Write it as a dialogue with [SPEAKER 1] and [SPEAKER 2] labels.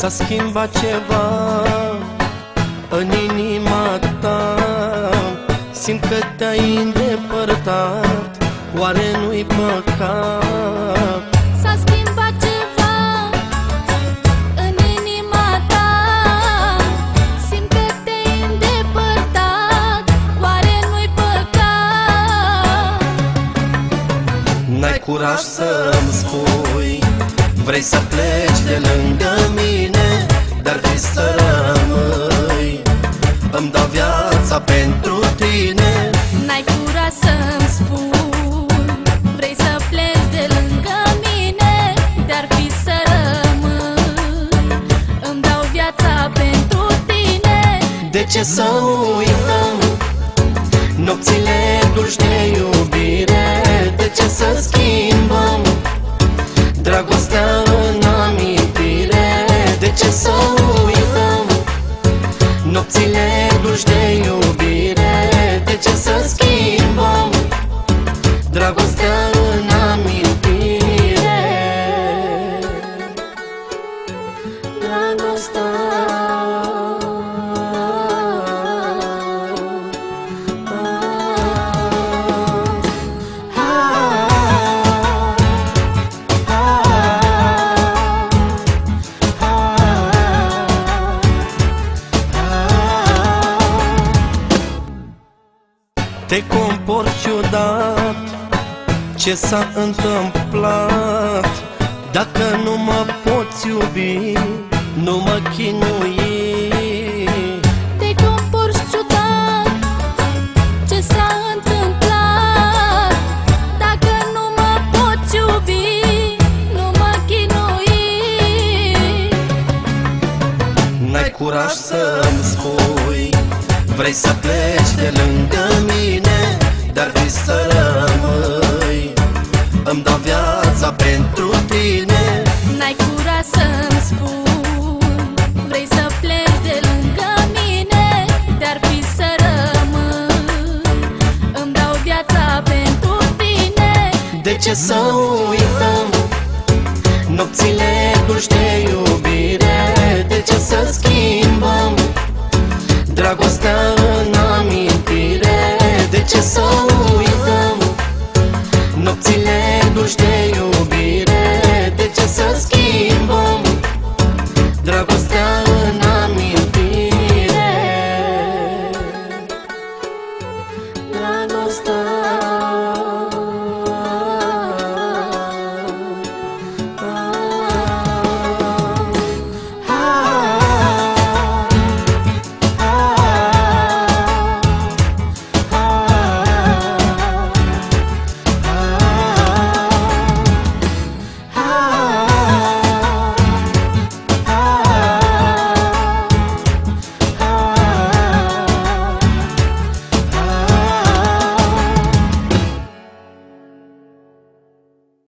[SPEAKER 1] S-a schimbat ceva în inima ta Simt că te-ai îndepărtat Oare nu-i păcat?
[SPEAKER 2] S-a schimbat ceva în inima ta Simt că te-ai îndepărtat Oare nu-i păcat?
[SPEAKER 1] N-ai curaj să-mi spui Vrei să pleci de lângă mine Dar fi să rămâi. Îmi dau viața pentru tine.
[SPEAKER 2] N-ai curaj să-mi spui Vrei să pleci de lângă mine Dar fi să rămâi. Îmi dau viața pentru tine.
[SPEAKER 1] De ce să uităm Nopțile dulci de iubire? De ce să schimbăm Nopțile dulci de iubire De ce să schimbăm Te comporți ciudat Ce s-a întâmplat? Dacă nu mă poți iubi Nu mă chinui.
[SPEAKER 2] Te comporți ciudat Ce s-a întâmplat? Dacă nu mă poți iubi Nu mă chinui.
[SPEAKER 1] N-ai curaj să-mi spui Vrei să pleci de lângă mine Dar vrei să rămâi. Îmi dau viața pentru tine.
[SPEAKER 2] N-ai curaj să-mi spui Vrei să pleci de lângă mine Dar fi să rămâi. Îmi dau viața pentru tine.
[SPEAKER 1] De ce să uităm Nopțile dulci de iubire? De ce să schimbăm Dragostea în amintire. De ce să uităm? Nopțile dulci de iubire